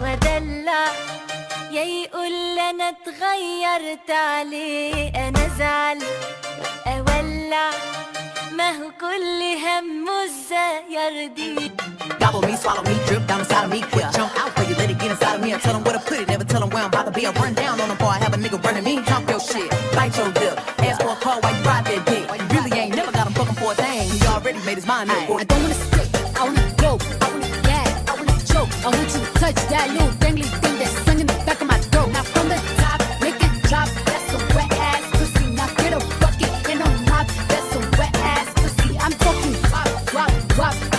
ودلع يا يقول انا اتغيرت عليه انا ازعل اولع ما هو كل همه ازاي يرضيه Gobble me, swallow me, drip down inside of me. Quick jump out for you, let it get inside of me. I tell them where to put it, never tell them where I'm about to be. I run down on them before I have a nigga running me. Talk your shit, bite your lip. Ask for a call while you ride that dick. You really ain't never got him fucking for a thing. He already made his mind up. I don't wanna stick, I wanna go, let you touch that little dangly thing that's sung in the back of my throat. Now from the top, make it drop. That's a wet ass pussy. Now get a bucket and a mop. That's a wet ass pussy. I'm talking Wop, wop, wop.